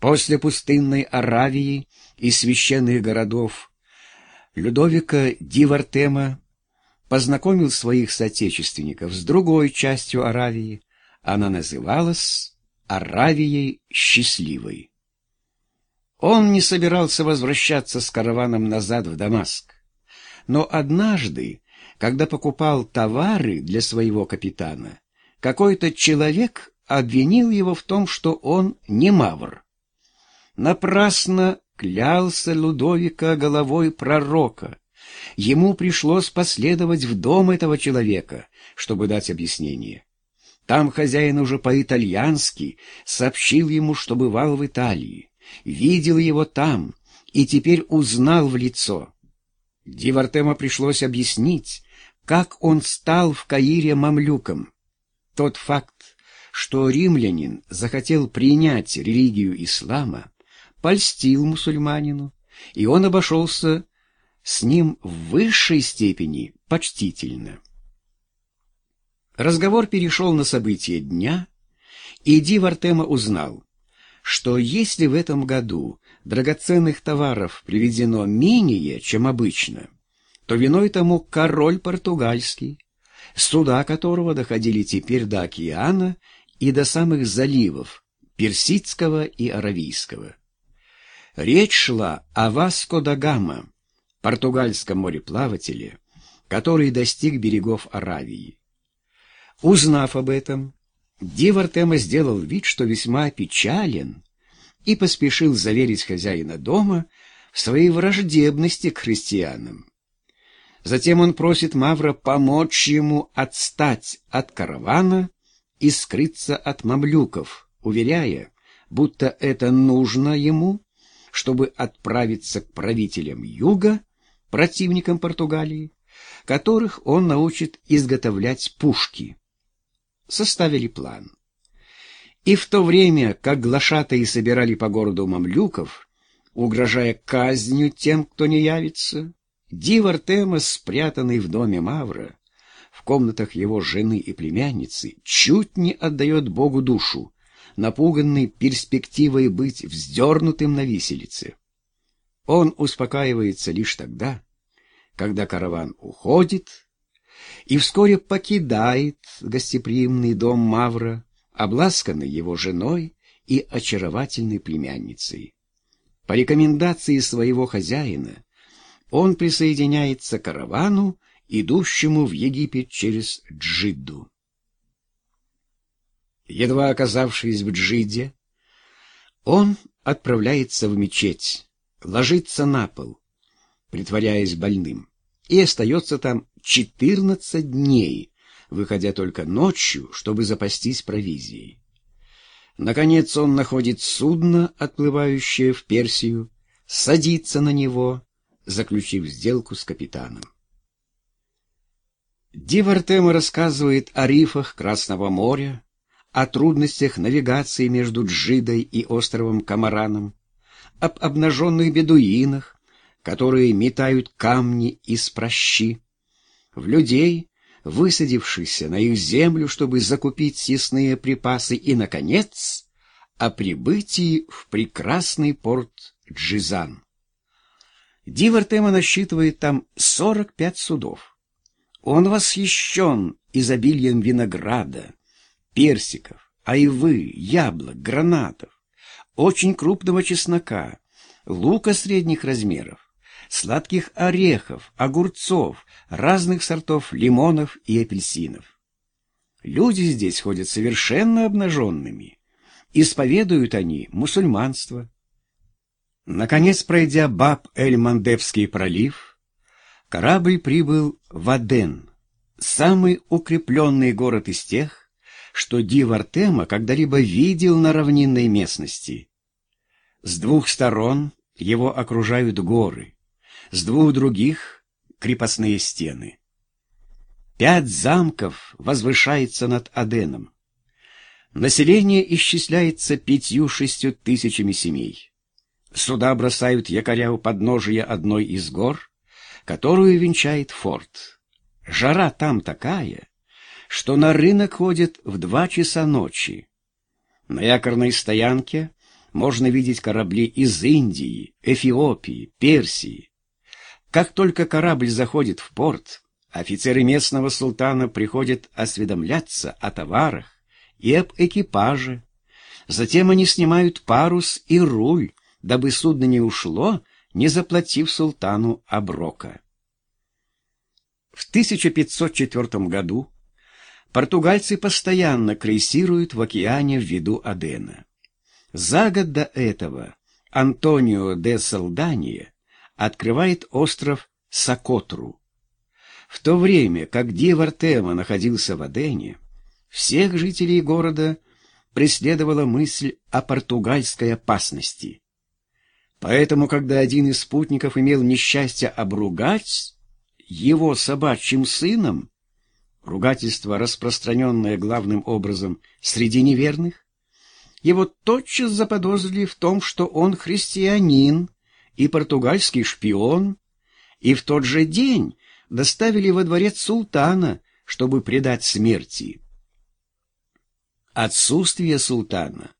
После пустынной Аравии и священных городов Людовика Дивартема познакомил своих соотечественников с другой частью Аравии. Она называлась Аравией Счастливой. Он не собирался возвращаться с караваном назад в Дамаск. Но однажды, когда покупал товары для своего капитана, какой-то человек обвинил его в том, что он не мавр. Напрасно клялся Лудовика головой пророка. Ему пришлось последовать в дом этого человека, чтобы дать объяснение. Там хозяин уже по-итальянски сообщил ему, что бывал в Италии, видел его там и теперь узнал в лицо. Дивартема пришлось объяснить, как он стал в Каире мамлюком. Тот факт, что римлянин захотел принять религию ислама, польстил мусульманину, и он обошелся с ним в высшей степени почтительно. Разговор перешел на события дня, и Ди Вартема узнал, что если в этом году драгоценных товаров привезено менее, чем обычно, то виной тому король португальский, суда которого доходили теперь до океана и до самых заливов Персидского и Аравийского. Речь шла о Васко да Гама, португальском мореплавателе, который достиг берегов Аравии. Узнав об этом, Дивартема сделал вид, что весьма печален, и поспешил заверить хозяина дома в своей враждебности к христианам. Затем он просит Мавра помочь ему отстать от каравана и скрыться от мамлюков, уверяя, будто это нужно ему, чтобы отправиться к правителям юга, противникам Португалии, которых он научит изготовлять пушки составили план. И в то время, как глашатаи собирали по городу мамлюков, угрожая казнью тем, кто не явится, Дивар Тема, спрятанный в доме Мавра, в комнатах его жены и племянницы, чуть не отдает Богу душу, напуганный перспективой быть вздернутым на виселице. Он успокаивается лишь тогда, когда караван уходит, и вскоре покидает гостеприимный дом Мавра, обласканный его женой и очаровательной племянницей. По рекомендации своего хозяина он присоединяется к каравану, идущему в Египет через Джидду. Едва оказавшись в Джиде, он отправляется в мечеть, ложится на пол, притворяясь больным, и остается там четырнадцать дней, выходя только ночью, чтобы запастись провизией. Наконец он находит судно, отплывающее в Персию, садится на него, заключив сделку с капитаном. Дивартема рассказывает о рифах Красного моря, о трудностях навигации между Джидой и островом Камараном, об обнаженных бедуинах, которые метают камни из прощи, в людей, высадившихся на их землю, чтобы закупить съестные припасы, и, наконец, о прибытии в прекрасный порт Джизан. Дивартема насчитывает там 45 судов. Он восхищен изобилием винограда, персиков, айвы, яблок, гранатов, очень крупного чеснока, лука средних размеров, сладких орехов, огурцов, разных сортов лимонов и апельсинов. Люди здесь ходят совершенно обнаженными. Исповедуют они мусульманство. Наконец, пройдя Баб-эль-Мандебский пролив, корабль прибыл в Аден, самый укрепленный город из тех, что Дивартема когда-либо видел на равнинной местности. С двух сторон его окружают горы с двух других — крепостные стены. Пять замков возвышается над Аденом. Население исчисляется пятью-шестью тысячами семей. Сюда бросают якоря у подножия одной из гор, которую венчает форт. Жара там такая, что на рынок ходят в два часа ночи. На якорной стоянке можно видеть корабли из Индии, Эфиопии, Персии. Как только корабль заходит в порт, офицеры местного султана приходят осведомляться о товарах и об экипаже. Затем они снимают парус и руль, дабы судно не ушло, не заплатив султану оброка. В 1504 году португальцы постоянно крейсируют в океане в виду Адена. За год до этого Антонио де Салдания открывает остров Сокотру. В то время, как Дивартема находился в Адене, всех жителей города преследовала мысль о португальской опасности. Поэтому, когда один из спутников имел несчастье обругать его собачьим сыном, ругательство, распространенное главным образом среди неверных, его тотчас заподозрили в том, что он христианин и португальский шпион, и в тот же день доставили во дворец султана, чтобы предать смерти. Отсутствие султана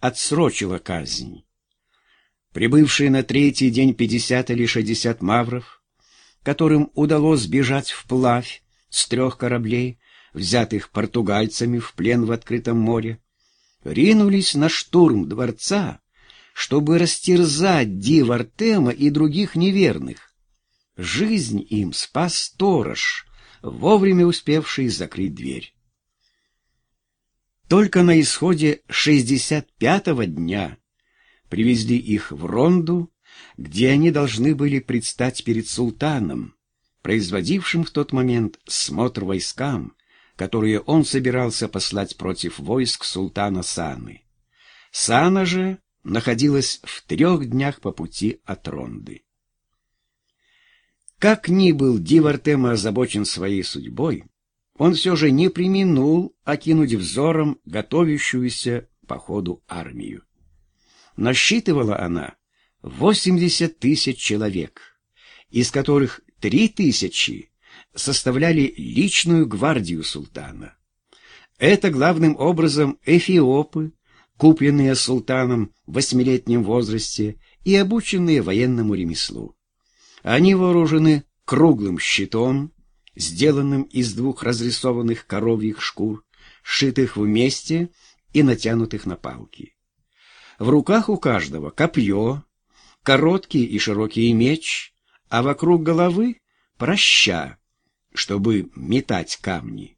отсрочило казнь. Прибывшие на третий день пятьдесят или шестьдесят мавров, которым удалось сбежать вплавь с трех кораблей, взятых португальцами в плен в открытом море, ринулись на штурм дворца, чтобы растерзать Див Артема и других неверных. Жизнь им спас сторож, вовремя успевший закрыть дверь. Только на исходе шестьдесят пятого дня привезли их в Ронду, где они должны были предстать перед султаном, производившим в тот момент смотр войскам, которые он собирался послать против войск султана Саны. Сана же находилась в трех днях по пути от Ронды. Как ни был Дивартема озабочен своей судьбой, он все же не применул окинуть взором готовящуюся по ходу армию. Насчитывала она 80 тысяч человек, из которых три тысячи составляли личную гвардию султана. Это главным образом эфиопы, купленные султаном в восьмилетнем возрасте и обученные военному ремеслу. Они вооружены круглым щитом, сделанным из двух разрисованных коровьих шкур, сшитых вместе и натянутых на палки. В руках у каждого копье, короткий и широкий меч, а вокруг головы проща, чтобы метать камни.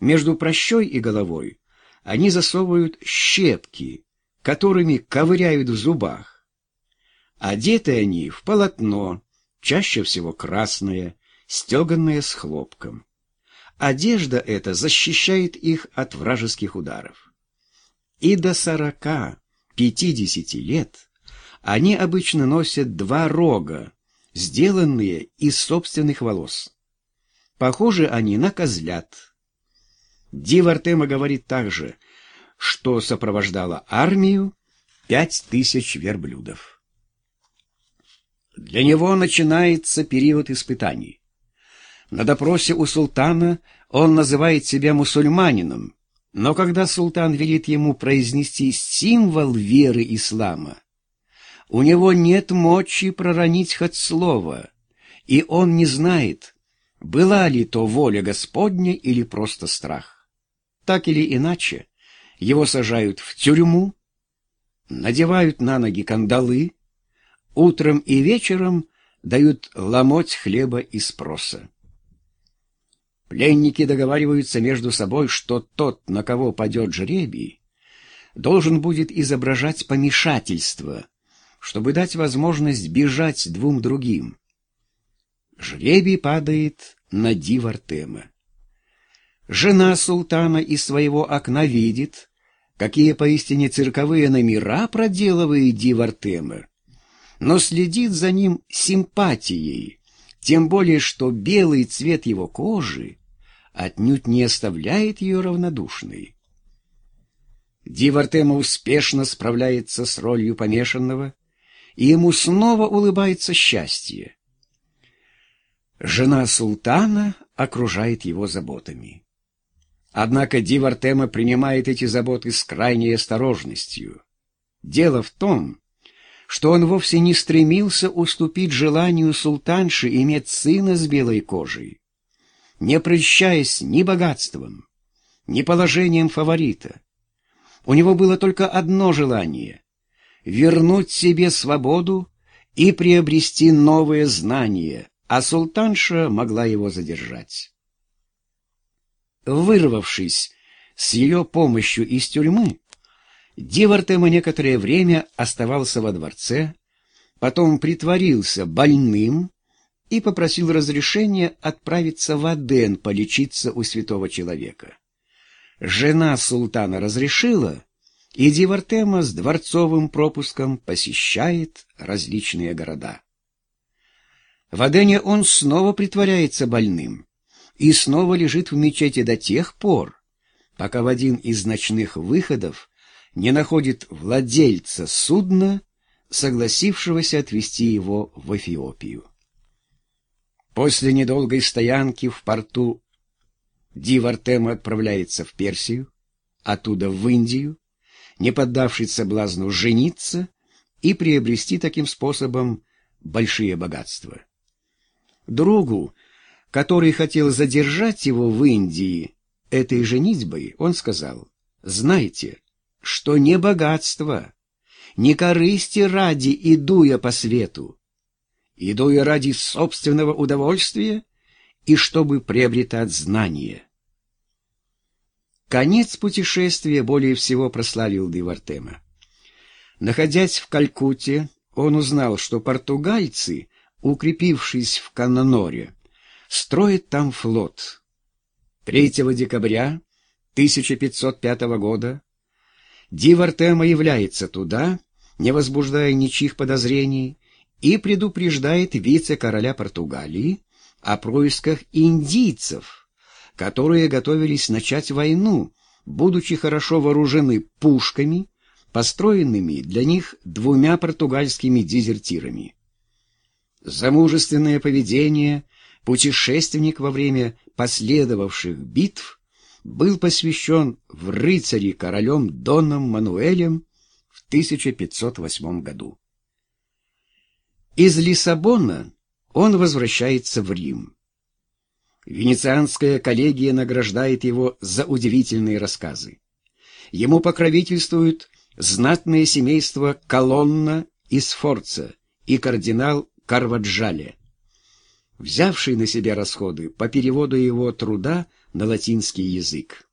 Между прощой и головой они засовывают щепки, которыми ковыряют в зубах. Одеты они в полотно, чаще всего красное, стеганное с хлопком. Одежда эта защищает их от вражеских ударов. И до сорока, пятидесяти лет они обычно носят два рога, сделанные из собственных волос. Похожи они на козлят. Дива Артема говорит также, что сопровождала армию пять тысяч верблюдов. Для него начинается период испытаний. На допросе у султана он называет себя мусульманином, но когда султан велит ему произнести символ веры ислама, у него нет мочи проронить хоть слово, и он не знает, была ли то воля Господня или просто страх. Так или иначе, его сажают в тюрьму, надевают на ноги кандалы, утром и вечером дают ломоть хлеба из спроса. Пленники договариваются между собой, что тот, на кого падет жребий, должен будет изображать помешательство, чтобы дать возможность бежать двум другим. Жребий падает на Дивартема. Жена султана из своего окна видит, какие поистине цирковые номера проделывает Дивартема, но следит за ним симпатией, тем более что белый цвет его кожи отнюдь не оставляет ее равнодушной. Дивартема успешно справляется с ролью помешанного, и ему снова улыбается счастье. Жена султана окружает его заботами. Однако Дивартема принимает эти заботы с крайней осторожностью. Дело в том, что он вовсе не стремился уступить желанию султанши иметь сына с белой кожей, не прощаясь ни богатством, ни положением фаворита. У него было только одно желание — вернуть себе свободу и приобрести новые знания, а султанша могла его задержать. Вырвавшись с ее помощью из тюрьмы, Дивартема некоторое время оставался во дворце, потом притворился больным и попросил разрешения отправиться в Аден полечиться у святого человека. Жена султана разрешила, и Дивартема с дворцовым пропуском посещает различные города. В Адене он снова притворяется больным и снова лежит в мечети до тех пор, пока в один из ночных выходов не находит владельца судна, согласившегося отвезти его в Эфиопию. После недолгой стоянки в порту Дивартем отправляется в Персию, оттуда в Индию, не поддавшись соблазну жениться и приобрести таким способом большие богатства. Другу, который хотел задержать его в Индии этой женитьбой, он сказал, «Знаете, что не богатство, не корысти ради иду я по свету. Иду я ради собственного удовольствия и чтобы приобретать знания. Конец путешествия более всего прославил Девартема. Находясь в Калькутте, он узнал, что португальцы, укрепившись в Кананоре, строят там флот. 3 декабря 1505 года Дивартема является туда, не возбуждая ничьих подозрений, и предупреждает вице-короля Португалии о происках индийцев, которые готовились начать войну, будучи хорошо вооружены пушками, построенными для них двумя португальскими дезертирами. За мужественное поведение путешественник во время последовавших битв был посвящен в рыцари королем Доном Мануэлем в 1508 году. Из Лиссабона он возвращается в Рим. Венецианская коллегия награждает его за удивительные рассказы. Ему покровительствуют знатное семейство Колонна и Сфорца и кардинал Карваджале, взявший на себя расходы по переводу его труда на латинский язык.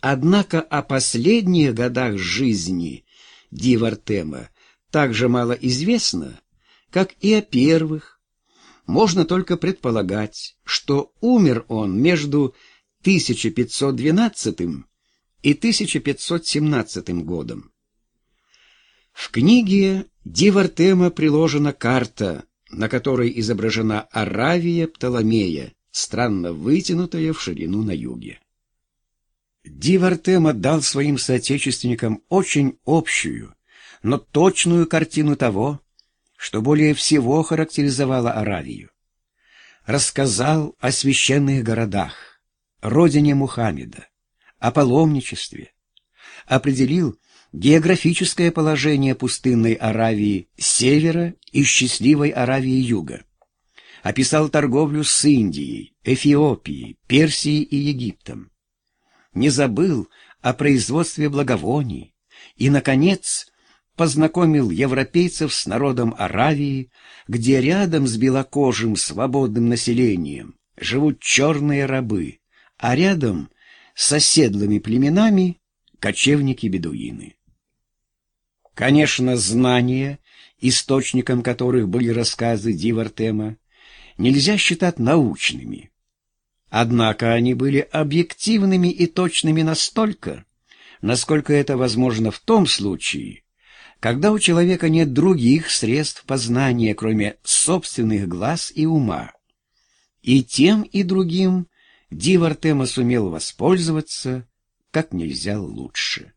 Однако о последних годах жизни Дивартема так же мало известно, как и о первых. Можно только предполагать, что умер он между 1512 и 1517 годом. В книге Дивартема приложена карта, на которой изображена Аравия Птоломея, странно вытянутая в ширину на юге. Дивартем отдал своим соотечественникам очень общую, но точную картину того, что более всего характеризовало Аравию. Рассказал о священных городах, родине Мухаммеда, о паломничестве, определил географическое положение пустынной Аравии севера и счастливой Аравии юга описал торговлю с Индией, Эфиопией, Персией и Египтом. Не забыл о производстве благовоний и, наконец, познакомил европейцев с народом Аравии, где рядом с белокожим свободным населением живут черные рабы, а рядом с оседлыми племенами кочевники-бедуины. Конечно, знания, источником которых были рассказы Дивартема, нельзя считать научными. Однако они были объективными и точными настолько, насколько это возможно в том случае, когда у человека нет других средств познания, кроме собственных глаз и ума. И тем, и другим Дивартема сумел воспользоваться как нельзя лучше.